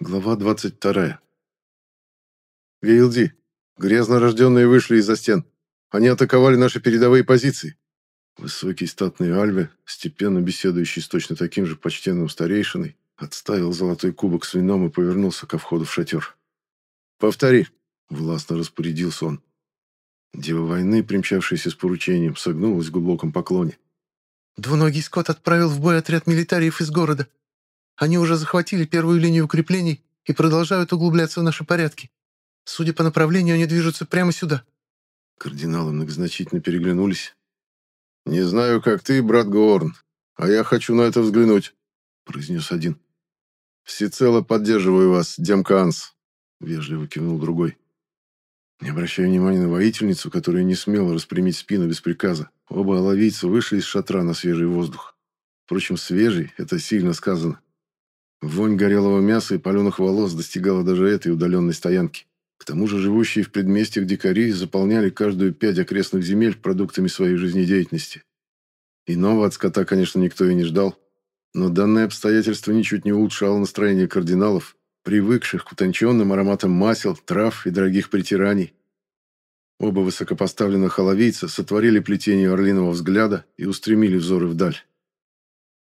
Глава 22. «Вилди, грязно рожденные вышли из-за стен. Они атаковали наши передовые позиции». Высокий статный Альве, степенно беседующий с точно таким же почтенным старейшиной, отставил золотой кубок с вином и повернулся ко входу в шатер. «Повтори», — властно распорядился он. Дева войны, примчавшаяся с поручением, согнулась в глубоком поклоне. «Двуногий скот отправил в бой отряд милитариев из города. Они уже захватили первую линию укреплений и продолжают углубляться в наши порядки. Судя по направлению, они движутся прямо сюда». Кардиналы многозначительно переглянулись. «Не знаю, как ты, брат Горн, а я хочу на это взглянуть», — произнес один. «Всецело поддерживаю вас, Демканс», — вежливо кивнул другой. Не обращая внимания на воительницу, которая не смела распрямить спину без приказа, оба оловийца вышли из шатра на свежий воздух. Впрочем, свежий — это сильно сказано. Вонь горелого мяса и паленых волос достигала даже этой удаленной стоянки. К тому же живущие в предместьях дикари заполняли каждую пять окрестных земель продуктами своей жизнедеятельности. Иного от скота, конечно, никто и не ждал, но данное обстоятельство ничуть не улучшало настроение кардиналов, привыкших к утонченным ароматам масел, трав и дорогих притираний. Оба высокопоставленных оловийца сотворили плетение орлиного взгляда и устремили взоры вдаль.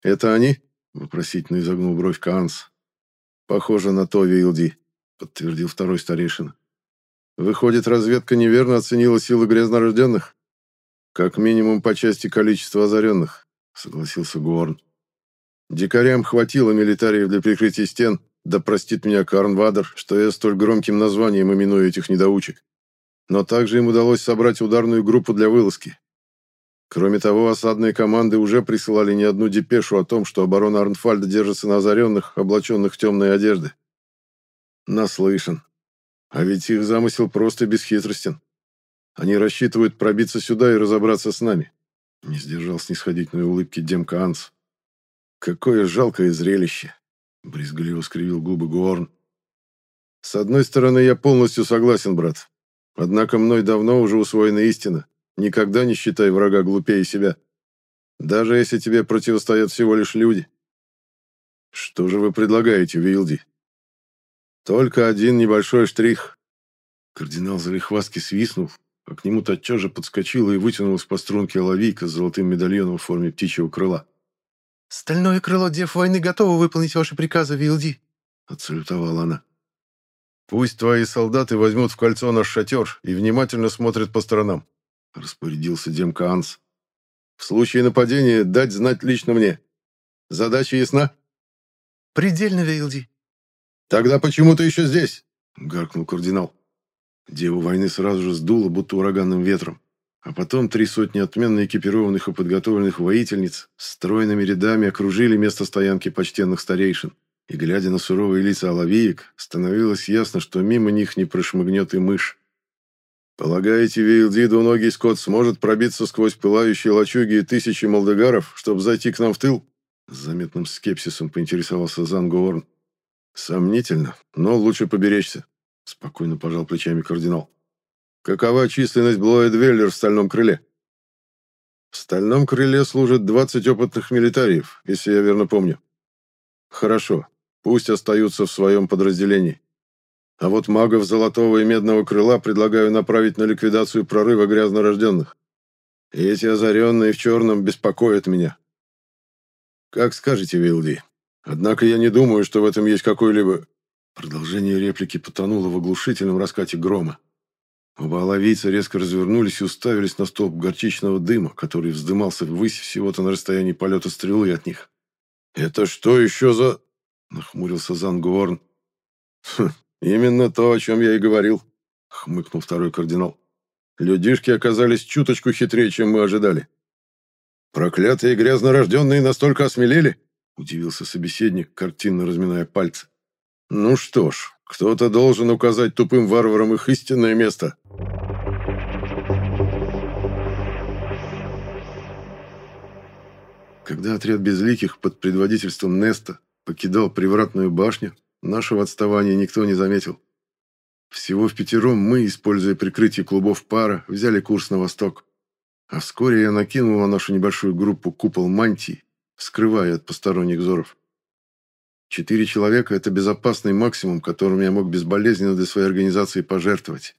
«Это они?» — вопросительно изогнул бровь Каанс. «Похоже на то, Вилди», — подтвердил второй старейшина. Выходит, разведка неверно оценила силы грязнорожденных? Как минимум по части количества озаренных, согласился Гуорн. Дикарям хватило милитариев для прикрытия стен, да простит меня Карн Вадер, что я столь громким названием именую этих недоучек. Но также им удалось собрать ударную группу для вылазки. Кроме того, осадные команды уже присылали не одну депешу о том, что оборона Арнфальда держится на озаренных, облаченных в темные одежды. Наслышан. А ведь их замысел просто бесхитростен. Они рассчитывают пробиться сюда и разобраться с нами. Не сдержал снисходительной улыбки Демка Анс. Какое жалкое зрелище. Брезгливо скривил губы Гуорн. С одной стороны, я полностью согласен, брат. Однако мной давно уже усвоена истина. Никогда не считай врага глупее себя. Даже если тебе противостоят всего лишь люди. Что же вы предлагаете, Вилди? Только один небольшой штрих. Кардинал Залихваски свистнул, а к нему тотчас же подскочила и вытянулась по струнке лавийка с золотым медальоном в форме птичьего крыла. «Стальное крыло Дев войны готово выполнить ваши приказы, Вилди», — отсалютовала она. «Пусть твои солдаты возьмут в кольцо наш шатер и внимательно смотрят по сторонам», — распорядился Демка Анс. «В случае нападения дать знать лично мне. Задача ясна?» «Предельно, Вилди», «Тогда почему ты еще здесь?» — гаркнул кардинал. Деву войны сразу же сдуло, будто ураганным ветром. А потом три сотни отменно экипированных и подготовленных воительниц стройными рядами окружили место стоянки почтенных старейшин. И, глядя на суровые лица оловиек, становилось ясно, что мимо них не прошмыгнет и мышь. «Полагаете, Вейлди двуногий скот сможет пробиться сквозь пылающие лачуги и тысячи молдегаров, чтобы зайти к нам в тыл?» С заметным скепсисом поинтересовался Зангуорн. Сомнительно, но лучше поберечься, спокойно пожал плечами кардинал. Какова численность Блоэдвеллер в стальном крыле? В стальном крыле служат 20 опытных милитариев, если я верно помню. Хорошо, пусть остаются в своем подразделении. А вот магов золотого и медного крыла предлагаю направить на ликвидацию прорыва грязнорожденных. И эти озаренные в черном беспокоят меня. Как скажете, Вилди, Однако я не думаю, что в этом есть какой-либо...» Продолжение реплики потонуло в оглушительном раскате грома. Оба оловийца резко развернулись и уставились на столб горчичного дыма, который вздымался ввысь всего-то на расстоянии полета стрелы от них. «Это что еще за...» — нахмурился Зангуорн. «Хм, «Именно то, о чем я и говорил», — хмыкнул второй кардинал. «Людишки оказались чуточку хитрее, чем мы ожидали. Проклятые грязнорожденные настолько осмелели?» Удивился собеседник, картинно разминая пальцы. «Ну что ж, кто-то должен указать тупым варварам их истинное место». Когда отряд безликих под предводительством Неста покидал привратную башню, нашего отставания никто не заметил. Всего в пятером мы, используя прикрытие клубов пара, взяли курс на восток. А вскоре я накинул на нашу небольшую группу купол мантии, скрывая от посторонних взоров. Четыре человека – это безопасный максимум, которым я мог безболезненно для своей организации пожертвовать.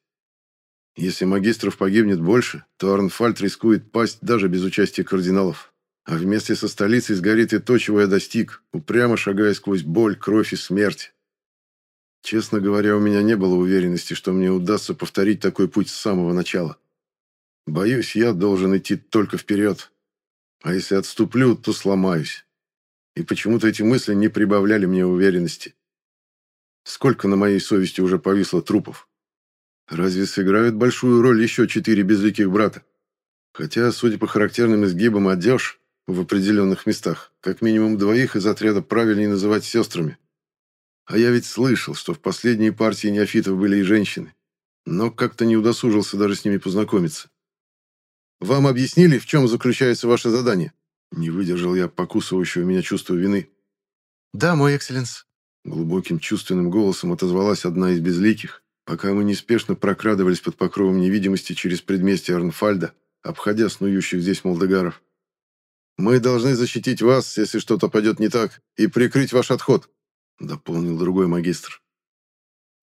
Если магистров погибнет больше, то Арнфальд рискует пасть даже без участия кардиналов. А вместе со столицей сгорит и то, чего я достиг, упрямо шагая сквозь боль, кровь и смерть. Честно говоря, у меня не было уверенности, что мне удастся повторить такой путь с самого начала. Боюсь, я должен идти только вперед. А если отступлю, то сломаюсь. И почему-то эти мысли не прибавляли мне уверенности. Сколько на моей совести уже повисло трупов? Разве сыграют большую роль еще четыре безликих брата? Хотя, судя по характерным изгибам одежд в определенных местах, как минимум двоих из отряда правильнее называть сестрами. А я ведь слышал, что в последней партии неофитов были и женщины, но как-то не удосужился даже с ними познакомиться. «Вам объяснили, в чем заключается ваше задание?» Не выдержал я покусывающего меня чувства вины. «Да, мой экселленс», — глубоким чувственным голосом отозвалась одна из безликих, пока мы неспешно прокрадывались под покровом невидимости через предместье Арнфальда, обходя снующих здесь молдегаров. «Мы должны защитить вас, если что-то пойдет не так, и прикрыть ваш отход», — дополнил другой магистр.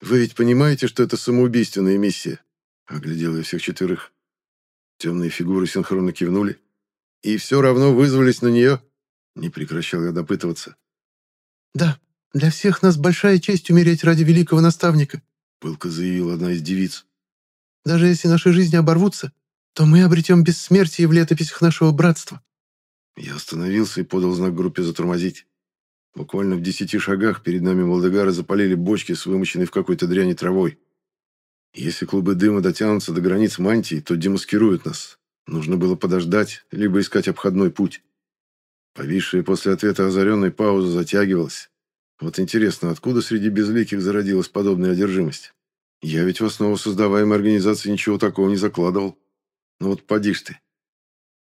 «Вы ведь понимаете, что это самоубийственная миссия?» — оглядел я всех четверых. Темные фигуры синхронно кивнули. «И все равно вызвались на нее?» Не прекращал я допытываться. «Да, для всех нас большая честь умереть ради великого наставника», — пылко заявила одна из девиц. «Даже если наши жизни оборвутся, то мы обретем бессмертие в летописях нашего братства». Я остановился и подал знак группе затормозить. Буквально в десяти шагах перед нами Молдегары запалили бочки с вымоченной в какой-то дряни травой. Если клубы дыма дотянутся до границ мантии, то демаскируют нас. Нужно было подождать, либо искать обходной путь. Повисшая после ответа озаренной пауза затягивалась. Вот интересно, откуда среди безликих зародилась подобная одержимость? Я ведь в основу создаваемой организации ничего такого не закладывал. Ну вот поди ж ты.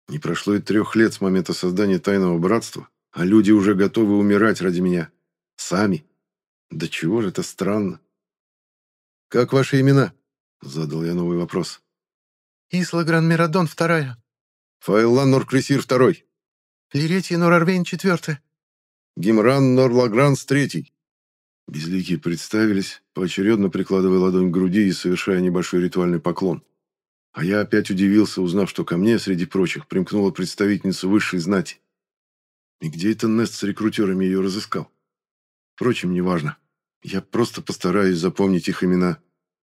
Не прошло и трех лет с момента создания Тайного Братства, а люди уже готовы умирать ради меня. Сами. Да чего же это странно. «Как ваши имена?» — задал я новый вопрос. «Исла Гран-Мирадон, вторая». «Файлан Норкресир, второй». «Лиретий Норарвейн, четвертая». «Гимран Норлagранс, третий». Безликие представились, поочередно прикладывая ладонь к груди и совершая небольшой ритуальный поклон. А я опять удивился, узнав, что ко мне, среди прочих, примкнула представительница высшей знати. И где это Нест с рекрутерами ее разыскал? Впрочем, неважно. Я просто постараюсь запомнить их имена.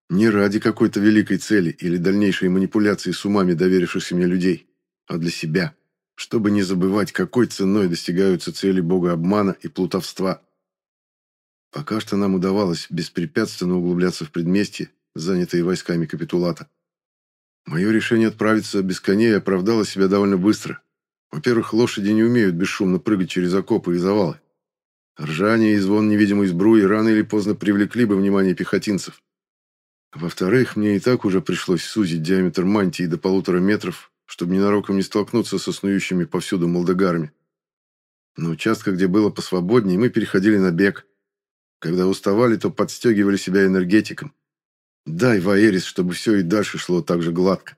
Не ради какой-то великой цели или дальнейшей манипуляции с умами доверившихся мне людей, а для себя, чтобы не забывать, какой ценой достигаются цели бога обмана и плутовства. Пока что нам удавалось беспрепятственно углубляться в предместье, занятые войсками капитулата. Мое решение отправиться без коней оправдало себя довольно быстро. Во-первых, лошади не умеют бесшумно прыгать через окопы и завалы. Ржание и звон невидимой сбруи рано или поздно привлекли бы внимание пехотинцев. Во-вторых, мне и так уже пришлось сузить диаметр мантии до полутора метров, чтобы ненароком не столкнуться со снующими повсюду молдогарами. На участках, где было посвободнее, мы переходили на бег. Когда уставали, то подстегивали себя энергетиком. Дай, Ваерис, чтобы все и дальше шло так же гладко.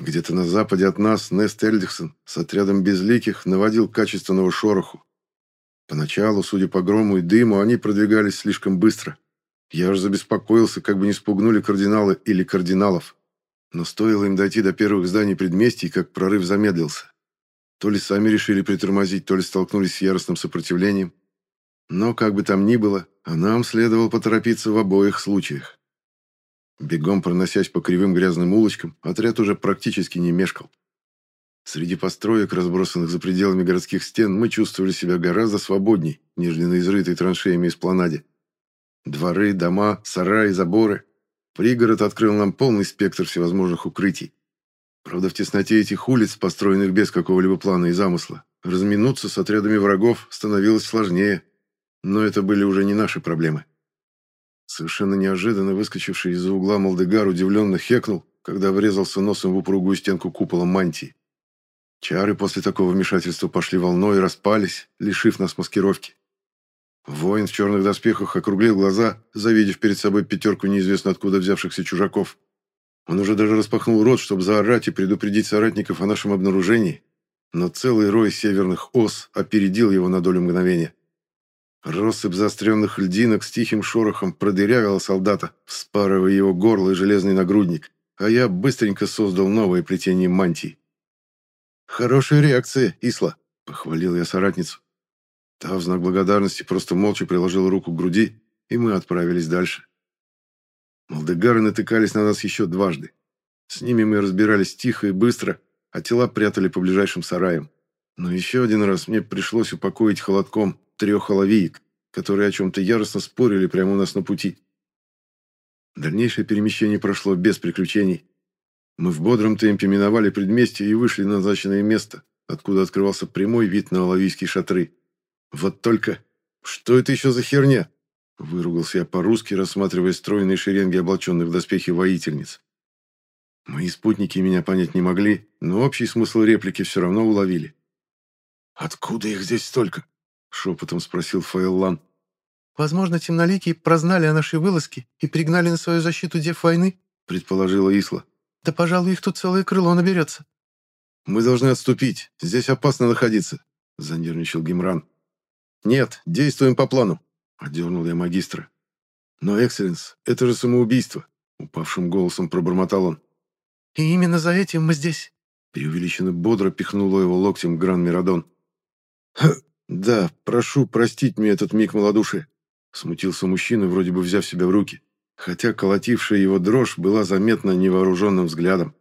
Где-то на западе от нас Нест Эльдихсон с отрядом безликих наводил качественного шороху. Поначалу, судя по грому и дыму, они продвигались слишком быстро. Я уж забеспокоился, как бы не спугнули кардиналы или кардиналов. Но стоило им дойти до первых зданий предместий, как прорыв замедлился. То ли сами решили притормозить, то ли столкнулись с яростным сопротивлением. Но, как бы там ни было, а нам следовало поторопиться в обоих случаях. Бегом проносясь по кривым грязным улочкам, отряд уже практически не мешкал. Среди построек, разбросанных за пределами городских стен, мы чувствовали себя гораздо свободней, нежели на изрытой траншеями эспланаде. Дворы, дома, сараи, заборы. Пригород открыл нам полный спектр всевозможных укрытий. Правда, в тесноте этих улиц, построенных без какого-либо плана и замысла, разминуться с отрядами врагов становилось сложнее. Но это были уже не наши проблемы. Совершенно неожиданно выскочивший из-за угла Молдегар удивленно хекнул, когда врезался носом в упругую стенку купола мантии. Чары после такого вмешательства пошли волной и распались, лишив нас маскировки. Воин в черных доспехах округлил глаза, завидев перед собой пятерку неизвестно откуда взявшихся чужаков. Он уже даже распахнул рот, чтобы заорать и предупредить соратников о нашем обнаружении, но целый рой северных ос опередил его на долю мгновения. Россыпь заостренных льдинок с тихим шорохом продырявила солдата, вспарывая его горло и железный нагрудник, а я быстренько создал новое плетение мантии. «Хорошая реакция, Исла», — похвалил я соратницу. Та в знак благодарности просто молча приложила руку к груди, и мы отправились дальше. Молдегары натыкались на нас еще дважды. С ними мы разбирались тихо и быстро, а тела прятали по ближайшим сараям. Но еще один раз мне пришлось упокоить холодком трех оловиек, которые о чем-то яростно спорили прямо у нас на пути. Дальнейшее перемещение прошло без приключений. Мы в бодром темпе миновали предместье и вышли на назначенное место, откуда открывался прямой вид на оловийские шатры. Вот только... Что это еще за херня? Выругался я по-русски, рассматривая стройные шеренги облаченных в доспехи воительниц. Мои спутники меня понять не могли, но общий смысл реплики все равно уловили. «Откуда их здесь столько?» — шепотом спросил Фаэллан. «Возможно, темноликие прознали о нашей вылазке и пригнали на свою защиту дев войны», — предположила Исла. «Да, пожалуй, их тут целое крыло наберется». «Мы должны отступить. Здесь опасно находиться», — занервничал Гимран. «Нет, действуем по плану», — одернул я магистра. «Но, Экселленс, это же самоубийство», — упавшим голосом пробормотал он. «И именно за этим мы здесь», — преувеличенно бодро пихнула его локтем Гран Мирадон. «Да, прошу простить мне этот миг малодушия», — смутился мужчина, вроде бы взяв себя в руки, хотя колотившая его дрожь была заметна невооруженным взглядом.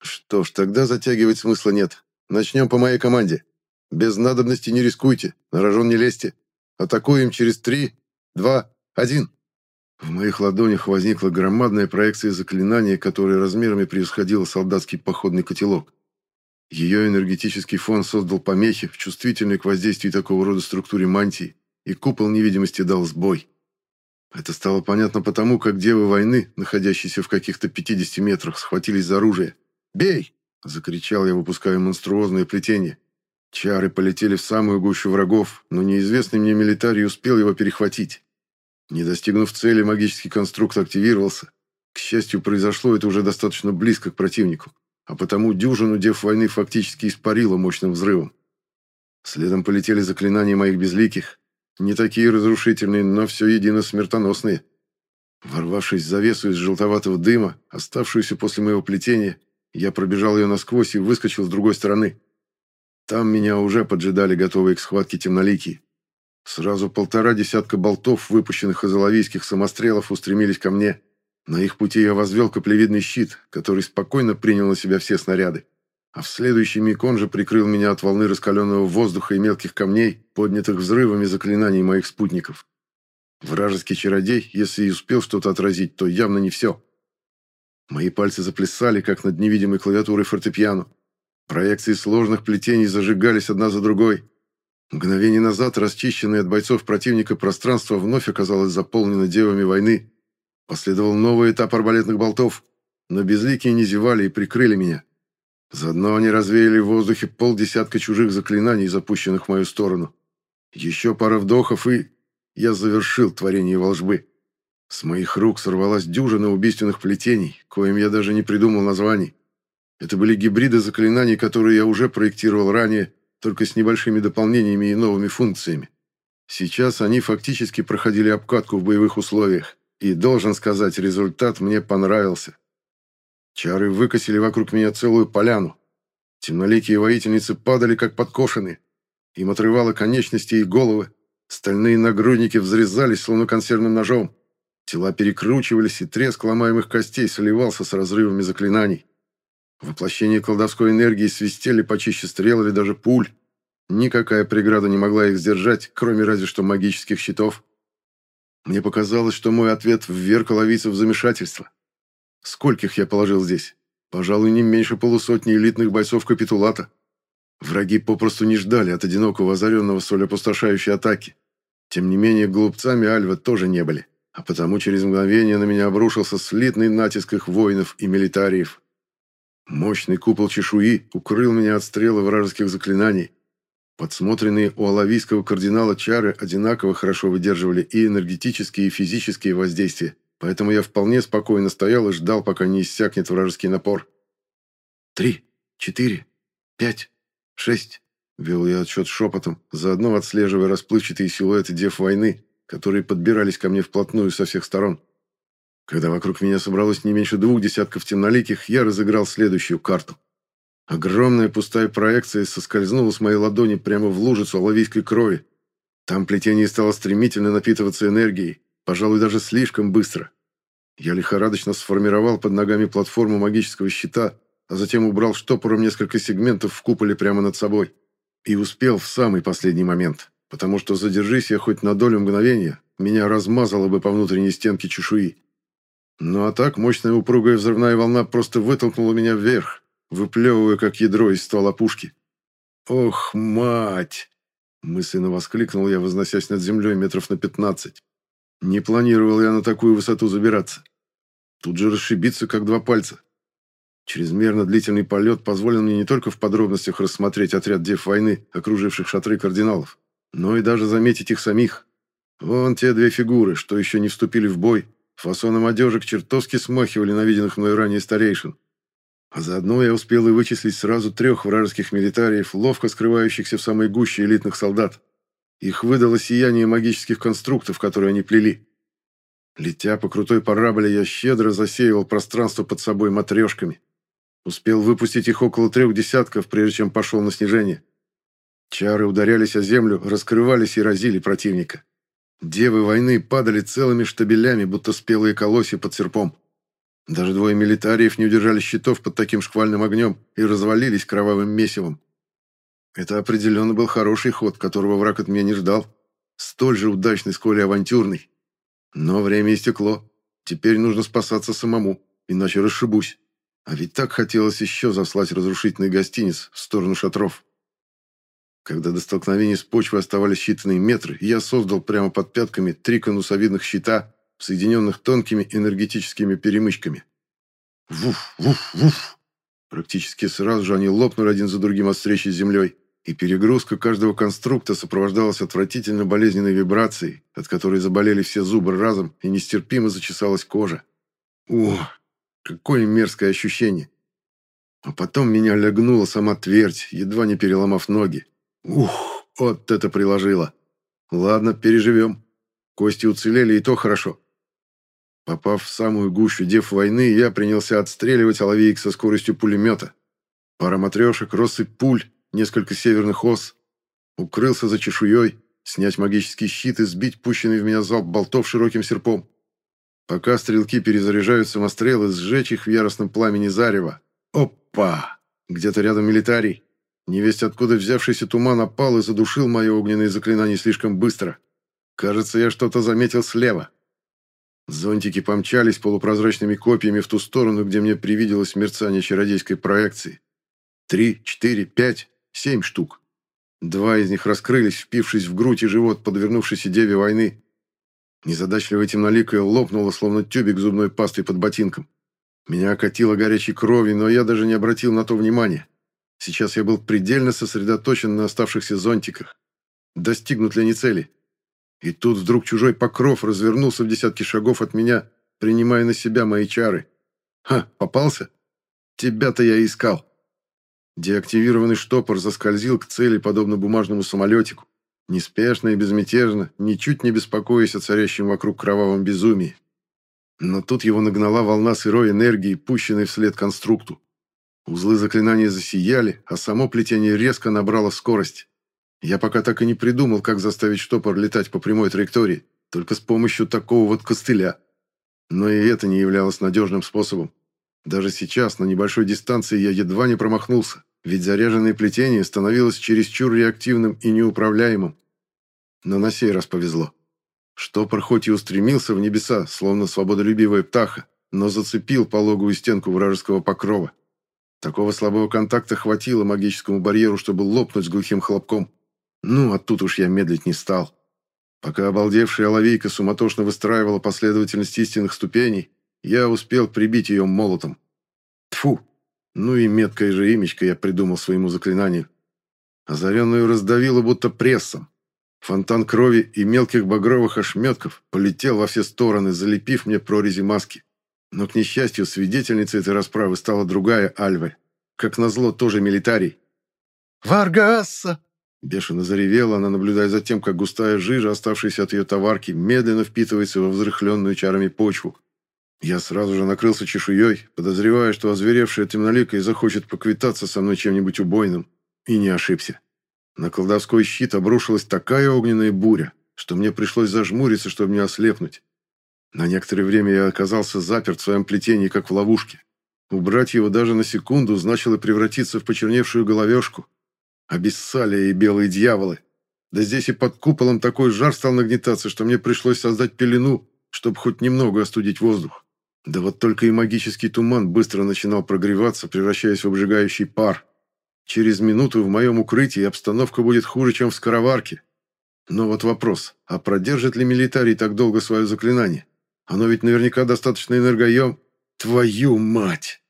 «Что ж, тогда затягивать смысла нет. Начнем по моей команде. Без надобности не рискуйте, на рожон не лезьте. Атакуем через три, два, один». В моих ладонях возникла громадная проекция заклинания, которое размерами превосходило солдатский походный котелок. Ее энергетический фон создал помехи, чувствительные к воздействию такого рода структуре мантии, и купол невидимости дал сбой. Это стало понятно потому, как девы войны, находящиеся в каких-то 50 метрах, схватились за оружие. «Бей!» – закричал я, выпуская монструозное плетение. Чары полетели в самую гущу врагов, но неизвестный мне милитарий успел его перехватить. Не достигнув цели, магический конструкт активировался. К счастью, произошло это уже достаточно близко к противнику а потому дюжину дев войны фактически испарило мощным взрывом. Следом полетели заклинания моих безликих, не такие разрушительные, но все едино смертоносные. Ворвавшись в завесу из желтоватого дыма, оставшуюся после моего плетения, я пробежал ее насквозь и выскочил с другой стороны. Там меня уже поджидали готовые к схватке темноликие. Сразу полтора десятка болтов, выпущенных из оловийских самострелов, устремились ко мне. На их пути я возвел каплевидный щит, который спокойно принял на себя все снаряды. А в следующий миг он же прикрыл меня от волны раскаленного воздуха и мелких камней, поднятых взрывами заклинаний моих спутников. Вражеский чародей, если и успел что-то отразить, то явно не все. Мои пальцы заплясали, как над невидимой клавиатурой фортепиано. Проекции сложных плетений зажигались одна за другой. Мгновение назад расчищенное от бойцов противника пространство вновь оказалось заполнено девами войны, Последовал новый этап арбалетных болтов, но безликие не зевали и прикрыли меня. Заодно они развеяли в воздухе полдесятка чужих заклинаний, запущенных в мою сторону. Еще пара вдохов, и я завершил творение волжбы. С моих рук сорвалась дюжина убийственных плетений, коим я даже не придумал названий. Это были гибриды заклинаний, которые я уже проектировал ранее, только с небольшими дополнениями и новыми функциями. Сейчас они фактически проходили обкатку в боевых условиях. И, должен сказать, результат мне понравился. Чары выкосили вокруг меня целую поляну. Темноликие воительницы падали, как подкошенные. Им отрывало конечности и головы. Стальные нагрудники взрезались, словно консервным ножом. Тела перекручивались, и треск ломаемых костей сливался с разрывами заклинаний. Воплощение колдовской энергии свистели почище стрел или даже пуль. Никакая преграда не могла их сдержать, кроме разве что магических щитов. Мне показалось, что мой ответ вверг ловиться в замешательство. Скольких я положил здесь? Пожалуй, не меньше полусотни элитных бойцов капитулата. Враги попросту не ждали от одинокого озаренного соль опустошающей атаки. Тем не менее, глупцами Альва тоже не были, а потому через мгновение на меня обрушился слитный натиск их воинов и милитариев. Мощный купол чешуи укрыл меня от стрелы вражеских заклинаний, Подсмотренные у алавийского кардинала чары одинаково хорошо выдерживали и энергетические, и физические воздействия, поэтому я вполне спокойно стоял и ждал, пока не иссякнет вражеский напор. Три, четыре, пять, шесть. Вел я отчет шепотом, заодно отслеживая расплывчатые силуэты дев войны, которые подбирались ко мне вплотную со всех сторон. Когда вокруг меня собралось не меньше двух десятков темноликих, я разыграл следующую карту. Огромная пустая проекция соскользнула с моей ладони прямо в лужицу оловийской крови. Там плетение стало стремительно напитываться энергией, пожалуй, даже слишком быстро. Я лихорадочно сформировал под ногами платформу магического щита, а затем убрал штопором несколько сегментов в куполе прямо над собой. И успел в самый последний момент, потому что задержись я хоть на долю мгновения, меня размазало бы по внутренней стенке чешуи. Ну а так мощная упругая взрывная волна просто вытолкнула меня вверх, выплевывая как ядро из ствола пушки. «Ох, мать!» — мысленно воскликнул я, возносясь над землей метров на пятнадцать. Не планировал я на такую высоту забираться. Тут же расшибиться, как два пальца. Чрезмерно длительный полет позволил мне не только в подробностях рассмотреть отряд дев войны, окруживших шатры кардиналов, но и даже заметить их самих. Вон те две фигуры, что еще не вступили в бой, Фасоном одежек чертовски смахивали на виденных мной ранее старейшин. А заодно я успел и вычислить сразу трех вражеских милитариев, ловко скрывающихся в самой гуще элитных солдат. Их выдало сияние магических конструктов, которые они плели. Летя по крутой параболе, я щедро засеивал пространство под собой матрешками. Успел выпустить их около трех десятков, прежде чем пошел на снижение. Чары ударялись о землю, раскрывались и разили противника. Девы войны падали целыми штабелями, будто спелые колосья под серпом. Даже двое милитариев не удержали щитов под таким шквальным огнем и развалились кровавым месивом. Это определенно был хороший ход, которого враг от меня не ждал. Столь же удачный, сколь и авантюрный. Но время истекло. Теперь нужно спасаться самому, иначе расшибусь. А ведь так хотелось еще заслать разрушительный гостиниц в сторону шатров. Когда до столкновения с почвой оставались считанные метры, я создал прямо под пятками три конусовидных щита, соединенных тонкими энергетическими перемычками. Вуф, вуф, вуф! Практически сразу же они лопнули один за другим от встречи с землей, и перегрузка каждого конструкта сопровождалась отвратительно болезненной вибрацией, от которой заболели все зубы разом и нестерпимо зачесалась кожа. О, какое мерзкое ощущение! А потом меня лягнула сама твердь, едва не переломав ноги. Ух, вот это приложило. Ладно, переживем. Кости уцелели, и то хорошо. Попав в самую гущу дев войны, я принялся отстреливать оловеек со скоростью пулемета. Пара матрешек, россыпь пуль, несколько северных ос. Укрылся за чешуей, снять магический щит и сбить пущенный в меня залп болтов широким серпом. Пока стрелки перезаряжают самострелы, сжечь их в яростном пламени зарева. Опа! Где-то рядом милитарий. Невесть откуда взявшийся туман опал и задушил мое огненное заклинание слишком быстро. Кажется, я что-то заметил слева. Зонтики помчались полупрозрачными копьями в ту сторону, где мне привиделось мерцание чародейской проекции. Три, четыре, пять, семь штук. Два из них раскрылись, впившись в грудь и живот подвернувшейся деве войны. Незадачливая темноликая лопнула, словно тюбик зубной пастой под ботинком. Меня окатило горячей кровью, но я даже не обратил на то внимания. Сейчас я был предельно сосредоточен на оставшихся зонтиках. Достигнут ли они цели? И тут вдруг чужой покров развернулся в десятки шагов от меня, принимая на себя мои чары. Ха, попался? Тебя-то я искал. Деактивированный штопор заскользил к цели, подобно бумажному самолетику. Неспешно и безмятежно, ничуть не беспокоясь о царящем вокруг кровавом безумии. Но тут его нагнала волна сырой энергии, пущенной вслед конструкту. Узлы заклинания засияли, а само плетение резко набрало скорость. Я пока так и не придумал, как заставить штопор летать по прямой траектории, только с помощью такого вот костыля. Но и это не являлось надежным способом. Даже сейчас, на небольшой дистанции, я едва не промахнулся, ведь заряженное плетение становилось чересчур реактивным и неуправляемым. Но на сей раз повезло. Штопор хоть и устремился в небеса, словно свободолюбивая птаха, но зацепил пологую стенку вражеского покрова. Такого слабого контакта хватило магическому барьеру, чтобы лопнуть с глухим хлопком. Ну, а тут уж я медлить не стал. Пока обалдевшая оловейка суматошно выстраивала последовательность истинных ступеней, я успел прибить ее молотом. Тфу! Ну и меткое же имечко я придумал своему заклинанию. Озаренную раздавило будто прессом. Фонтан крови и мелких багровых ошметков полетел во все стороны, залепив мне прорези маски. Но, к несчастью, свидетельницей этой расправы стала другая Альве. Как назло, тоже милитарий. «Варгасса!» Бешено заревела она, наблюдая за тем, как густая жижа, оставшаяся от ее товарки, медленно впитывается во взрыхленную чарами почву. Я сразу же накрылся чешуей, подозревая, что озверевшая темноликая захочет поквитаться со мной чем-нибудь убойным. И не ошибся. На колдовской щит обрушилась такая огненная буря, что мне пришлось зажмуриться, чтобы не ослепнуть. На некоторое время я оказался заперт в своем плетении, как в ловушке. Убрать его даже на секунду значило превратиться в почерневшую головешку. Обессалия и белые дьяволы. Да здесь и под куполом такой жар стал нагнетаться, что мне пришлось создать пелену, чтобы хоть немного остудить воздух. Да вот только и магический туман быстро начинал прогреваться, превращаясь в обжигающий пар. Через минуту в моем укрытии обстановка будет хуже, чем в скороварке. Но вот вопрос, а продержит ли милитарий так долго свое заклинание? Оно ведь наверняка достаточно энергоем. Твою мать!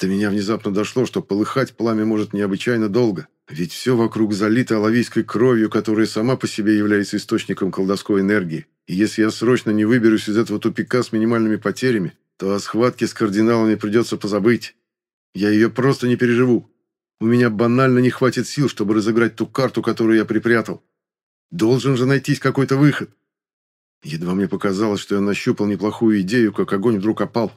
До меня внезапно дошло, что полыхать пламя может необычайно долго. Ведь все вокруг залито алавийской кровью, которая сама по себе является источником колдовской энергии. И если я срочно не выберусь из этого тупика с минимальными потерями, то о схватке с кардиналами придется позабыть. Я ее просто не переживу. У меня банально не хватит сил, чтобы разыграть ту карту, которую я припрятал. Должен же найтись какой-то выход. Едва мне показалось, что я нащупал неплохую идею, как огонь вдруг опал.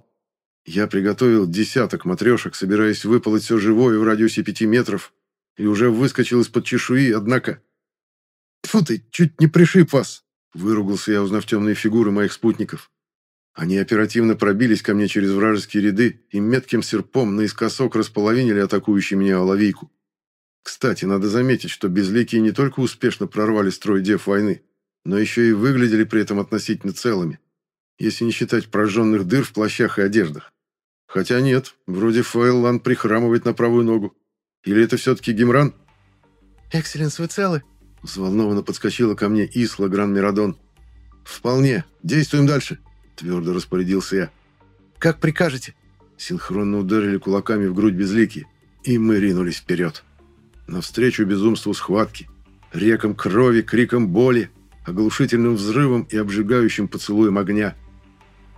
Я приготовил десяток матрешек, собираясь выпалоть все живое в радиусе пяти метров, и уже выскочил из-под чешуи, однако... «Тьфу ты, чуть не пришиб вас!» Выругался я, узнав темные фигуры моих спутников. Они оперативно пробились ко мне через вражеские ряды и метким серпом наискосок располовинили атакующий меня оловийку. Кстати, надо заметить, что безликие не только успешно прорвали строй дев войны, но еще и выглядели при этом относительно целыми, если не считать прожженных дыр в плащах и одеждах. Хотя нет, вроде Фейллан прихрамывает на правую ногу. Или это все-таки Гимран? «Экселленс, вы целы?» Взволнованно подскочила ко мне Исла Гран-Мирадон. «Вполне. Действуем дальше», — твердо распорядился я. «Как прикажете?» Синхронно ударили кулаками в грудь безлики, и мы ринулись вперед. Навстречу безумству схватки, рекам крови, крикам боли, оглушительным взрывом и обжигающим поцелуем огня.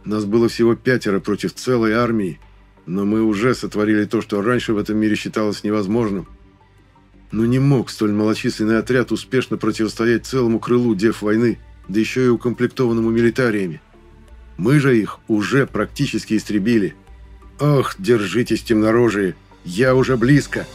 Нас было всего пятеро против целой армии, но мы уже сотворили то, что раньше в этом мире считалось невозможным. Но не мог столь малочисленный отряд успешно противостоять целому крылу дев войны, да еще и укомплектованному милитариями. Мы же их уже практически истребили. Ох, держитесь, темнорожие, я уже близко!»